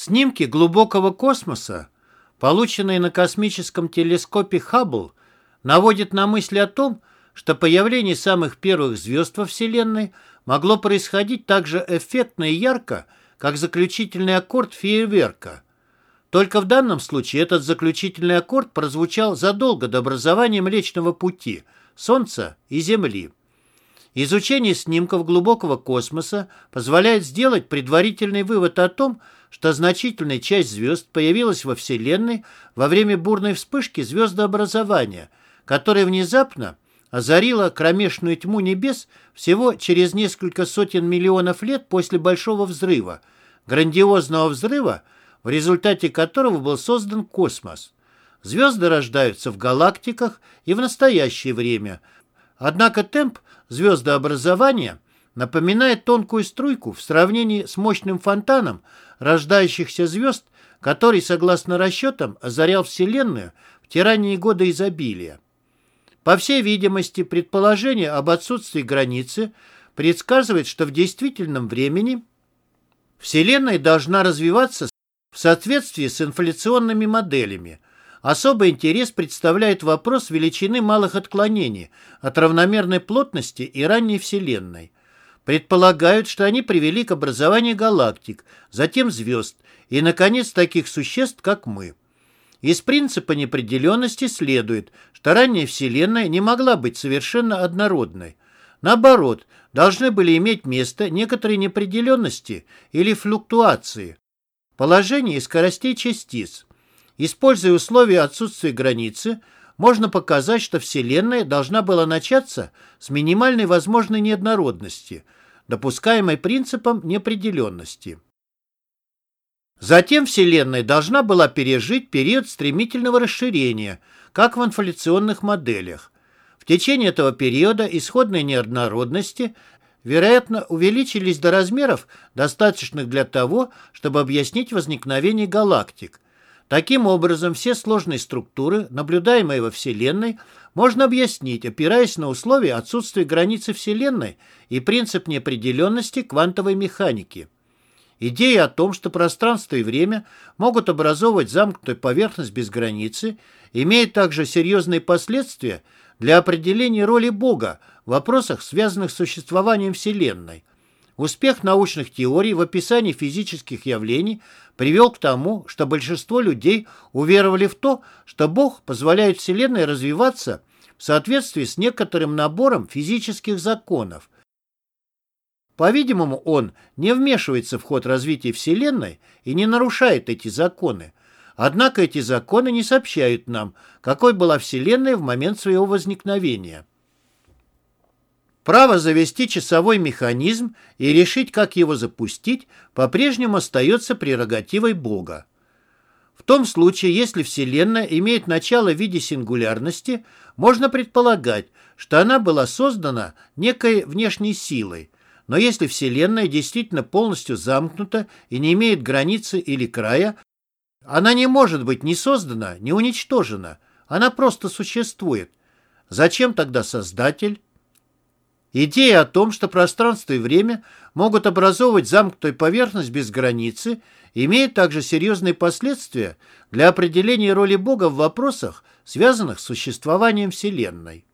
Снимки глубокого космоса, полученные на космическом телескопе Хаббл, наводят на мысли о том, что появление самых первых звезд во Вселенной могло происходить так же эффектно и ярко, как заключительный аккорд фейерверка. Только в данном случае этот заключительный аккорд прозвучал задолго до образования Млечного Пути, Солнца и Земли. Изучение снимков глубокого космоса позволяет сделать предварительный вывод о том, что значительная часть звезд появилась во Вселенной во время бурной вспышки звездообразования, которая внезапно озарила кромешную тьму небес всего через несколько сотен миллионов лет после Большого взрыва, грандиозного взрыва, в результате которого был создан космос. Звезды рождаются в галактиках и в настоящее время, однако темп звездообразования напоминает тонкую струйку в сравнении с мощным фонтаном рождающихся звезд, который, согласно расчетам, озарял Вселенную в тирании года изобилия. По всей видимости, предположение об отсутствии границы предсказывает, что в действительном времени Вселенная должна развиваться в соответствии с инфляционными моделями. Особый интерес представляет вопрос величины малых отклонений от равномерной плотности и ранней Вселенной. Предполагают, что они привели к образованию галактик, затем звезд и, наконец, таких существ, как мы. Из принципа неопределенности следует, что ранняя Вселенная не могла быть совершенно однородной. Наоборот, должны были иметь место некоторые неопределенности или флуктуации, положение и скоростей частиц. Используя условия отсутствия границы, можно показать, что Вселенная должна была начаться с минимальной возможной неоднородности – допускаемой принципом неопределенности. Затем Вселенная должна была пережить период стремительного расширения, как в инфляционных моделях. В течение этого периода исходные неоднородности, вероятно, увеличились до размеров, достаточных для того, чтобы объяснить возникновение галактик. Таким образом, все сложные структуры, наблюдаемые во Вселенной, можно объяснить, опираясь на условия отсутствия границы Вселенной и принцип неопределенности квантовой механики. Идея о том, что пространство и время могут образовывать замкнутую поверхность без границы, имеет также серьезные последствия для определения роли Бога в вопросах, связанных с существованием Вселенной. Успех научных теорий в описании физических явлений привел к тому, что большинство людей уверовали в то, что Бог позволяет Вселенной развиваться в соответствии с некоторым набором физических законов. По-видимому, он не вмешивается в ход развития Вселенной и не нарушает эти законы. Однако эти законы не сообщают нам, какой была Вселенная в момент своего возникновения. Право завести часовой механизм и решить, как его запустить, по-прежнему остается прерогативой Бога. В том случае, если Вселенная имеет начало в виде сингулярности, можно предполагать, что она была создана некой внешней силой. Но если Вселенная действительно полностью замкнута и не имеет границы или края, она не может быть ни создана, ни уничтожена. Она просто существует. Зачем тогда Создатель? Идея о том, что пространство и время могут образовывать замкнутую поверхность без границы, имеет также серьезные последствия для определения роли Бога в вопросах, связанных с существованием Вселенной.